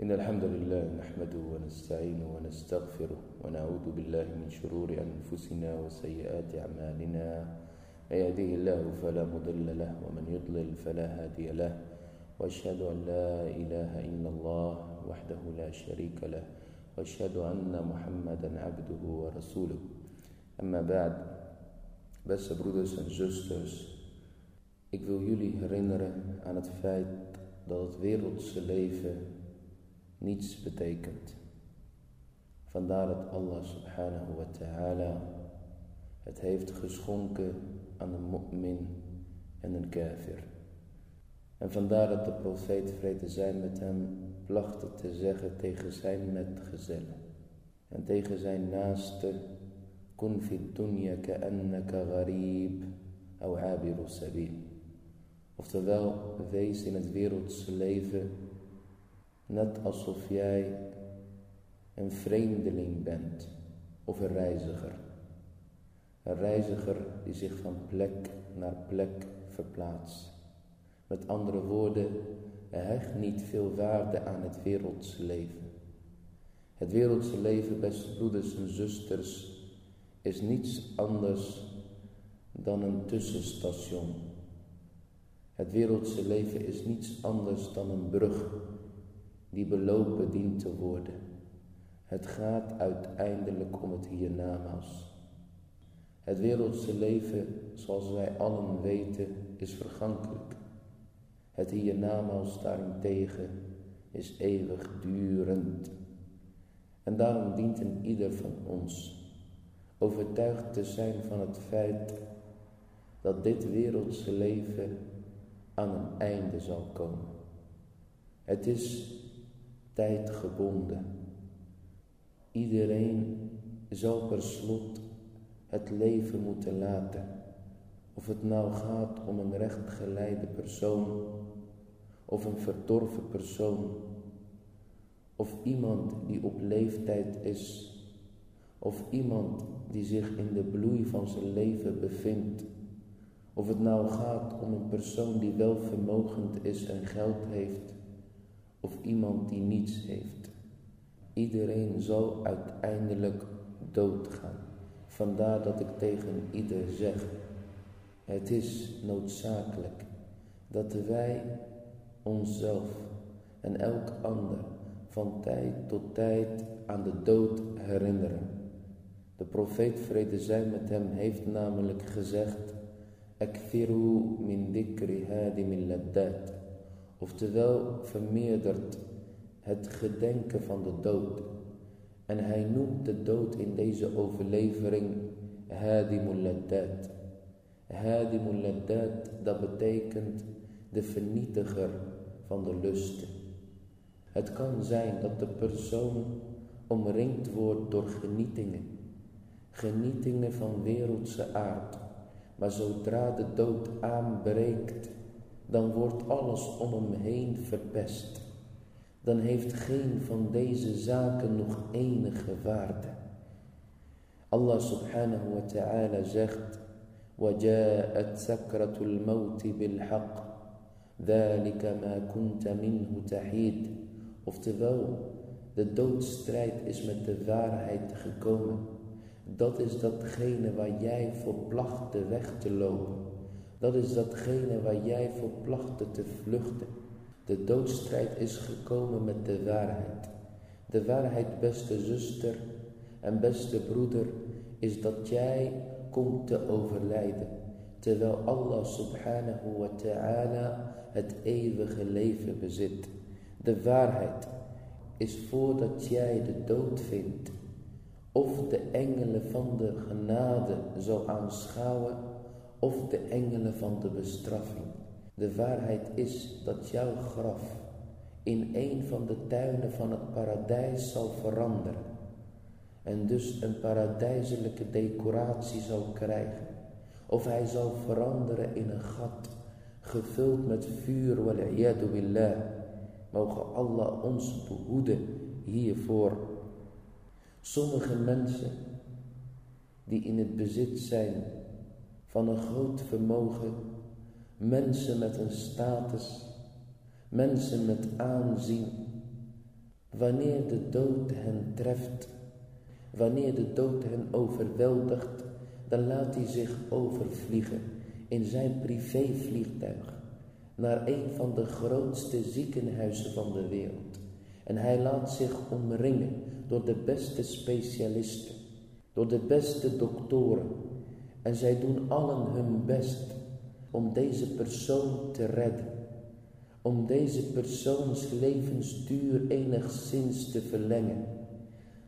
إن الحمد لله نحمده ونستعينه ونستغفره ونعوذ بالله من شرور أنفسنا وسيئات أعمالنا. من يهديه الله فلا مضل له ومن يضلل فلا هادي له. وأشهد أن لا إله إلا الله وحده لا شريك له. وأشهد أن محمدا عبده ورسوله. أما بعد Beste broeders en zusters, ik wil jullie herinneren aan het feit dat het wereldse leven niets betekent. Vandaar dat Allah subhanahu wa ta'ala het heeft geschonken aan een mu'min en een kafir. En vandaar dat de profeet vrede zijn met hem placht te zeggen tegen zijn metgezellen en tegen zijn naaste kun fi dunya ka'annaka gharib aw abiru sabil. Oftewel, wees in het wereldse leven net alsof jij een vreemdeling bent of een reiziger. Een reiziger die zich van plek naar plek verplaatst. Met andere woorden, hecht niet veel waarde aan het wereldse leven. Het wereldse leven, beste broeders en zusters, is niets anders dan een tussenstation. Het wereldse leven is niets anders dan een brug die belopen dient te worden. Het gaat uiteindelijk om het hiernamaals. Het wereldse leven, zoals wij allen weten, is vergankelijk. Het hiernamaals daarentegen is eeuwigdurend. En daarom dient een ieder van ons overtuigd te zijn van het feit dat dit wereldse leven aan een einde zal komen. Het is tijdgebonden. Iedereen zal per slot het leven moeten laten. Of het nou gaat om een rechtgeleide persoon, of een verdorven persoon, of iemand die op leeftijd is, of iemand die zich in de bloei van zijn leven bevindt. Of het nou gaat om een persoon die welvermogend is en geld heeft, of iemand die niets heeft. Iedereen zal uiteindelijk doodgaan. Vandaar dat ik tegen ieder zeg, het is noodzakelijk dat wij onszelf en elk ander van tijd tot tijd aan de dood herinneren. De profeet vrede zij met hem heeft namelijk gezegd, min dikri laddat. Oftewel vermeerdert het gedenken van de dood. En hij noemt de dood in deze overlevering hadimul laddat. Hadimul laddat, dat betekent de vernietiger van de lusten. Het kan zijn dat de persoon omringd wordt door genietingen. Genietingen van wereldse aard. Maar zodra de dood aanbreekt, dan wordt alles om hem heen verpest. Dan heeft geen van deze zaken nog enige waarde. Allah subhanahu wa ta'ala zegt, وَجَاءَتْ سَكْرَةُ الْمَوْتِ بِالْحَقِّ ذَلِكَ مَا كُنْتَ مِنْهُ تَحِيدٌ Oftewel, de doodstrijd is met de waarheid gekomen. Dat is datgene waar jij voor plachtte weg te lopen. Dat is datgene waar jij voor plachtte te vluchten. De doodstrijd is gekomen met de waarheid. De waarheid, beste zuster en beste broeder, is dat jij komt te overlijden. Terwijl Allah subhanahu wa ta'ala het eeuwige leven bezit. De waarheid is voordat jij de dood vindt, of de engelen van de genade zou aanschouwen, of de engelen van de bestraffing. De waarheid is dat jouw graf in een van de tuinen van het paradijs zal veranderen en dus een paradijselijke decoratie zal krijgen. Of hij zal veranderen in een gat gevuld met vuur, wal billah. Mogen Allah ons behoeden hiervoor. Sommige mensen die in het bezit zijn van een groot vermogen, mensen met een status, mensen met aanzien, Wanneer de dood hen treft, wanneer de dood hen overweldigt, dan laat hij zich overvliegen in zijn privévliegtuig naar een van de grootste ziekenhuizen van de wereld. En hij laat zich omringen door de beste specialisten, door de beste doktoren. En zij doen allen hun best om deze persoon te redden. Om deze persoons levensduur enigszins te verlengen.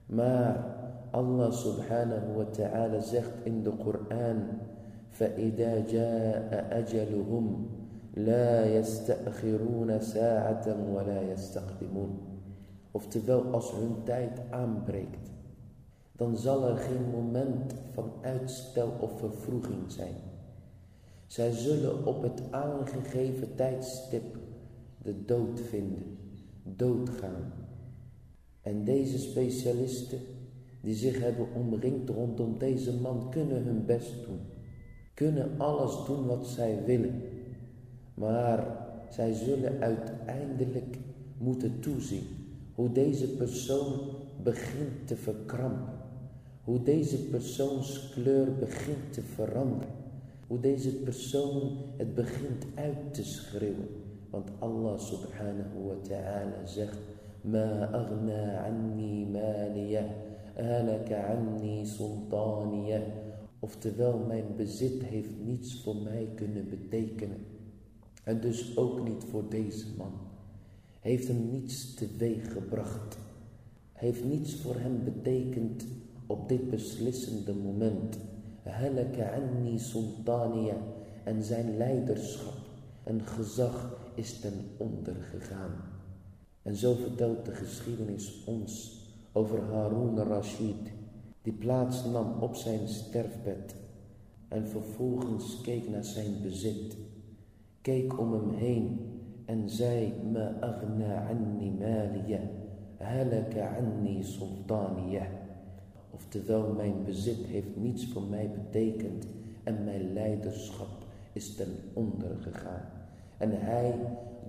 Maar Allah subhanahu wa ta'ala zegt in de Koran: فَإِذَا جَاءَ أَجَلُهُمْ لَا يَسْتَأْخِرُونَ سَاعَةً وَلَا يَسْتَقْدِمُونَ Oftewel, als hun tijd aanbreekt, dan zal er geen moment van uitstel of vervroeging zijn. Zij zullen op het aangegeven tijdstip de dood vinden, doodgaan. En deze specialisten die zich hebben omringd rondom deze man kunnen hun best doen. Kunnen alles doen wat zij willen. Maar zij zullen uiteindelijk moeten toezien hoe deze persoon begint te verkrampen. Hoe deze persoons kleur begint te veranderen. Hoe deze persoon het begint uit te schreeuwen. Want Allah subhanahu wa ta'ala zegt. Ma agna anni maliya. Halaka anni sultaniya. Oftewel mijn bezit heeft niets voor mij kunnen betekenen. En dus ook niet voor deze man. Heeft hem niets teweeg gebracht. Heeft niets voor hem betekend op dit beslissende moment. Halaka anni sultaniya. En zijn leiderschap en gezag is ten onder gegaan. En zo vertelt de geschiedenis ons over Harun Rashid, die plaats nam op zijn sterfbed en vervolgens keek naar zijn bezit, keek om hem heen en zei, Ma agna anni maliya, halaka anni sultaniya. Oftewel, mijn bezit heeft niets voor mij betekend en mijn leiderschap is ten onder gegaan. En hij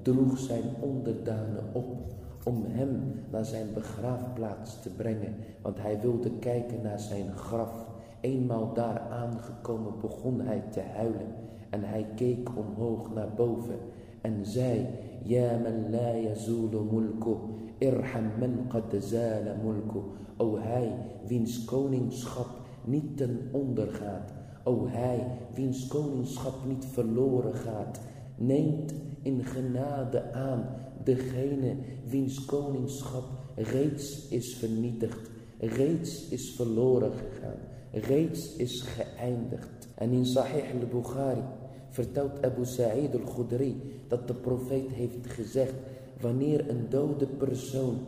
droeg zijn onderdanen op om hem naar zijn begraafplaats te brengen, want hij wilde kijken naar zijn graf. Eenmaal daar aangekomen begon hij te huilen en hij keek omhoog naar boven en zei, Ja man la yazulu mulku, irham man qad zala mulku. O hij, wiens koningschap niet ten onder gaat. O hij, wiens koningschap niet verloren gaat. Neemt in genade aan degene wiens koningschap reeds is vernietigd, reeds is verloren gegaan, reeds is geëindigd. En in Sahih al-Bukhari vertelt Abu Sa'id al-Khudri dat de profeet heeft gezegd, wanneer een dode persoon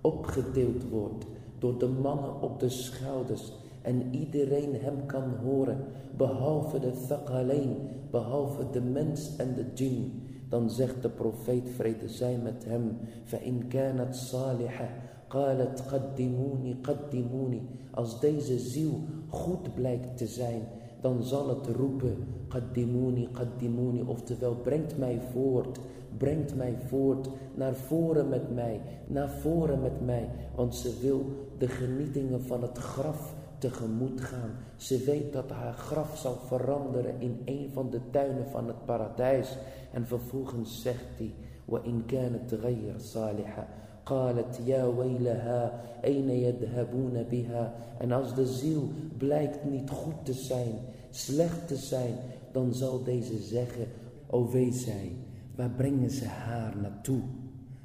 opgedeeld wordt door de mannen op de schouders en iedereen hem kan horen, behalve de thaqalain, behalve de mens en de djinn, dan zegt de profeet vrede zij met hem, فَإِنْ كَانَتْ صَالِحَةً قَالَتْ قَدِّمُونِ قَدِّمُونِ Als deze ziel goed blijkt te zijn, dan zal het roepen, قَدِّمُونِ قَدِّمُونِ Oftewel, brengt mij voort, brengt mij voort, naar voren met mij, naar voren met mij. Want ze wil de genietingen van het graf tegemoet gaan. Ze weet dat haar graf zal veranderen in een van de tuinen van het paradijs. En vervolgens zegt hij, وَإِنْ كَانَتْ غَيْرَ صَالِحًا قالت يا ويلها أين يذهبون بها En als de ziel blijkt niet goed te zijn, slecht te zijn, dan zal deze zeggen, o wees zij, waar brengen ze haar naartoe?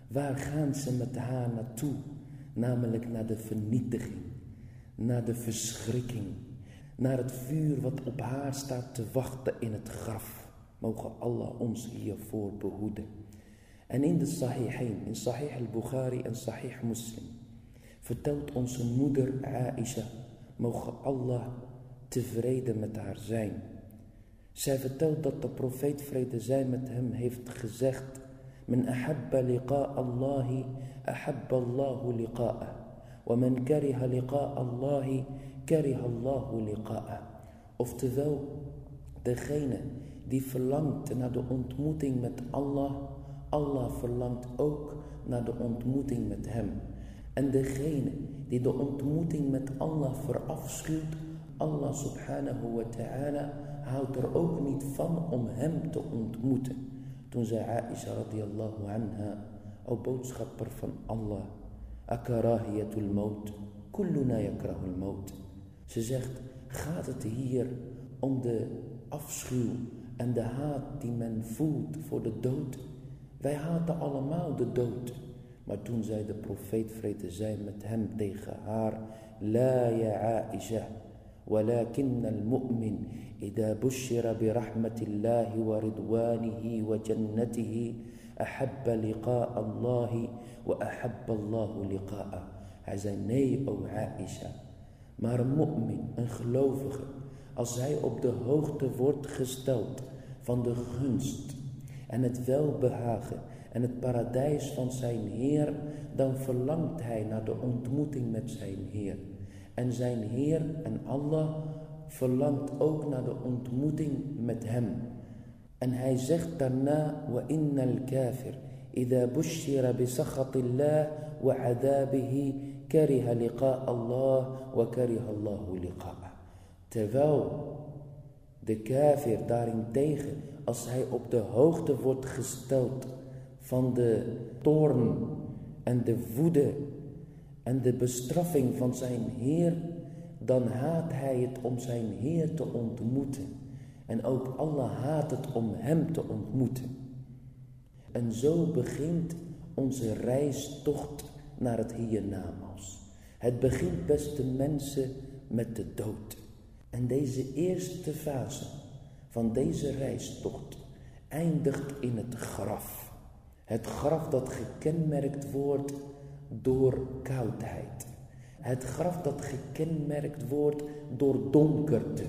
Waar gaan ze met haar naartoe? Namelijk naar de vernietiging naar de verschrikking, naar het vuur wat op haar staat te wachten in het graf. Mogen Allah ons hiervoor behoeden. En in de Sahihain, in Sahih al-Bukhari en Sahih Muslim, vertelt onze moeder Aisha, mogen Allah tevreden met haar zijn. Zij vertelt dat de profeet vrede zij met hem heeft gezegd, Men ahabba liqa Allahi, ahabba Allahu liqa'ah. وَمَنْ كَرِهَ لِقَاءَ اللَّهِ كَرِهَ اللَّهُ لِقَاءَ Oftewel, degene die verlangt naar de ontmoeting met Allah, Allah verlangt ook naar de ontmoeting met Hem. En degene die de ontmoeting met Allah verafschuwt, Allah subhanahu wa ta'ala houdt er ook niet van om Hem te ontmoeten. Toen zei Aisha radiallahu anha, o boodschapper van Allah, akarahiyatul maut, kulluna yakrahul maut. Ze zegt, gaat het hier om de afschuw en de haat die men voelt voor de dood? Wij haten allemaal de dood. Maar toen zei de profeet vrede zij met hem tegen haar, La ya Aisha, ولكن المؤمن إذا بشر برحمة الله ورضوانه وجنته أحب لقاء الله وأحب الله لقاءه Hij zei nee, o Aisha. Maar een mu'min, een gelovige, als hij op de hoogte wordt gesteld van de gunst en het welbehagen en het paradijs van zijn Heer, dan verlangt hij naar de ontmoeting met zijn Heer. En zijn Heer en Allah verlangt ook naar de ontmoeting met hem. En hij zegt daarna, wa innal kafir, idha bushira bi sakhatillah wa adabihi, kariha liqa Allah wa kariha Allahu liqa'ah. Terwijl de kafir daarentegen, als hij op de hoogte wordt gesteld van de toorn en de woede en de bestraffing van zijn Heer, dan haat hij het om zijn Heer te ontmoeten. En ook Allah haat het om hem te ontmoeten. En zo begint onze reistocht naar het hiernamaals. Het begint, beste mensen, met de dood. En deze eerste fase van deze reistocht eindigt in het graf. Het graf dat gekenmerkt wordt door koudheid. Het graf dat gekenmerkt wordt door donkerte.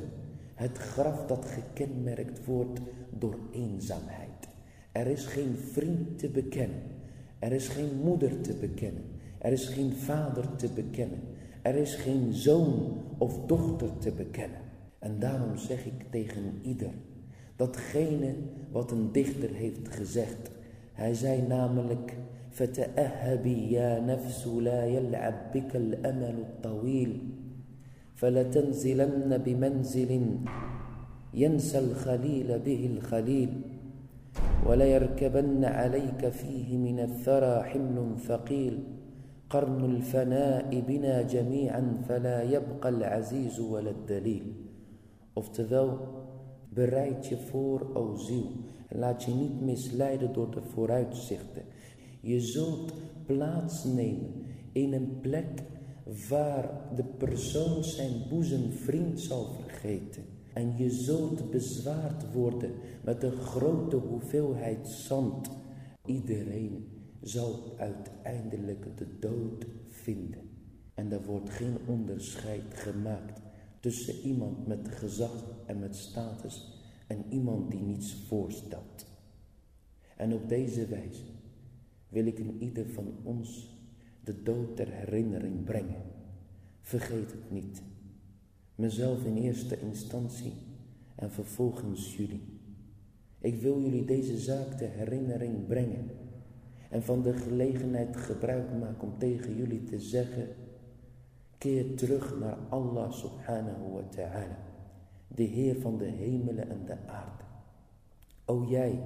Het graf dat gekenmerkt wordt door eenzaamheid. Er is geen vriend te bekennen. Er is geen moeder te bekennen. Er is geen vader te bekennen. Er is geen zoon of dochter te bekennen. En daarom zeg ik tegen ieder, datgene wat een dichter heeft gezegd. Hij zei namelijk, فتأهبي يا نفس لا يلعب بك الأمل الطويل فلتنزلن بمنزل ينسى الخليل به الخليل وليركبن عليك فيه من الثرى حمل ثقيل قرن الفناء بنا جميعا فلا يبقى العزيز ولا الدليل Oftewel, bereid je voor, o ziel, en laat je niet misleiden door de vooruitzichten. Je zult plaatsnemen in een plek waar de persoon zijn boezemvriend zal vergeten. En je zult bezwaard worden met een grote hoeveelheid zand. Iedereen zal uiteindelijk de dood vinden. En er wordt geen onderscheid gemaakt tussen iemand met gezag en met status en iemand die niets voorstelt. En op deze wijze wil ik in ieder van ons de dood ter herinnering brengen. Vergeet het niet. Mezelf in eerste instantie en vervolgens jullie. Ik wil jullie deze zaak ter herinnering brengen en van de gelegenheid gebruik maken om tegen jullie te zeggen, keer terug naar Allah subhanahu wa ta'ala, de Heer van de hemelen en de aarde. O jij,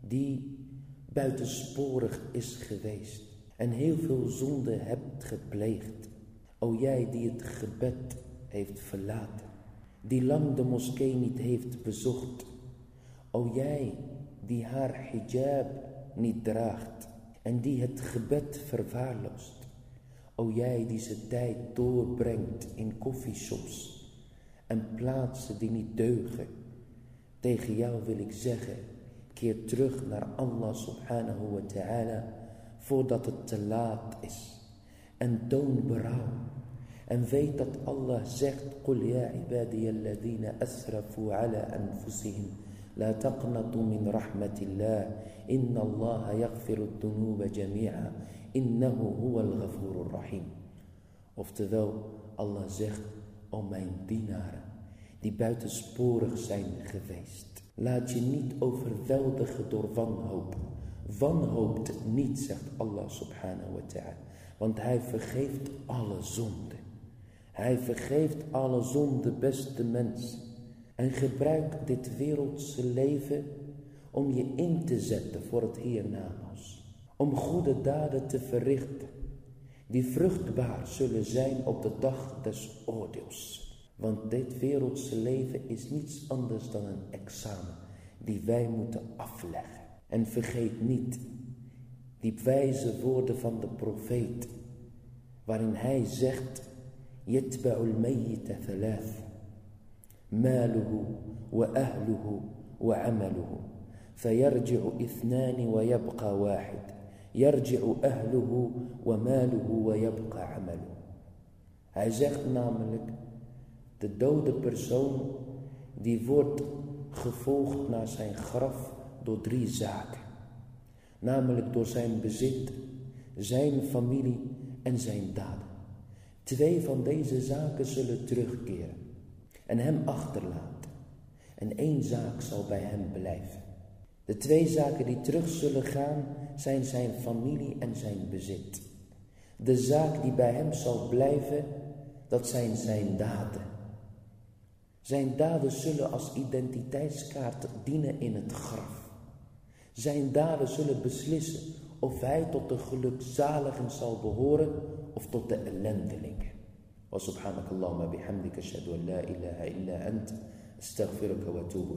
die buitensporig is geweest en heel veel zonde hebt gepleegd. O jij die het gebed heeft verlaten, die lang de moskee niet heeft bezocht. O jij die haar hijab niet draagt en die het gebed verwaarloost. O jij die zijn tijd doorbrengt in koffieshops en plaatsen die niet deugen. Tegen jou wil ik zeggen, Keer terug naar Allah subhanahu wa ta'ala voordat het te laat is. En toon berouw. En weet dat Allah zegt, قل يا عبادي الذين أسرفوا على أنفسهم لا تقنطوا من رحمة الله إن الله يغفر الذنوب جميعا Innahu huwal ghafurur rahim. Oftewel, Allah zegt, o mijn dienaren, die buitensporig zijn geweest. Laat je niet overweldigen door wanhoop. Wanhoopt niet, zegt Allah subhanahu wa ta'ala. Want hij vergeeft alle zonden. Hij vergeeft alle zonden, beste mens. En gebruik dit wereldse leven om je in te zetten voor het hiernamaals om goede daden te verrichten, die vruchtbaar zullen zijn op de dag des oordeels. Want dit wereldse leven is niets anders dan een examen die wij moeten afleggen. En vergeet niet die wijze woorden van de profeet, waarin hij zegt, Yitba'ul mayyita thalath, maluhu wa وعمله wa amaluhu, fayarji'u ithnan wa yabqa wahid. يرجع أهله وماله ويبقى عمله Hij zegt namelijk, de dode persoon die wordt gevolgd naar zijn graf door drie zaken. Namelijk door zijn bezit, zijn familie en zijn daden. Twee van deze zaken zullen terugkeren en hem achterlaten. En één zaak zal bij hem blijven. De twee zaken die terug zullen gaan zijn zijn familie en zijn bezit. De zaak die bij hem zal blijven, dat zijn zijn daden. Zijn daden zullen als identiteitskaart dienen in het graf. Zijn daden zullen beslissen of hij tot de gelukzaligen zal behoren of tot de ellendelingen. Wa subhanakallahumma bihamdika ashhadu an la ilaha illa ant astaghfiruka wa atubu.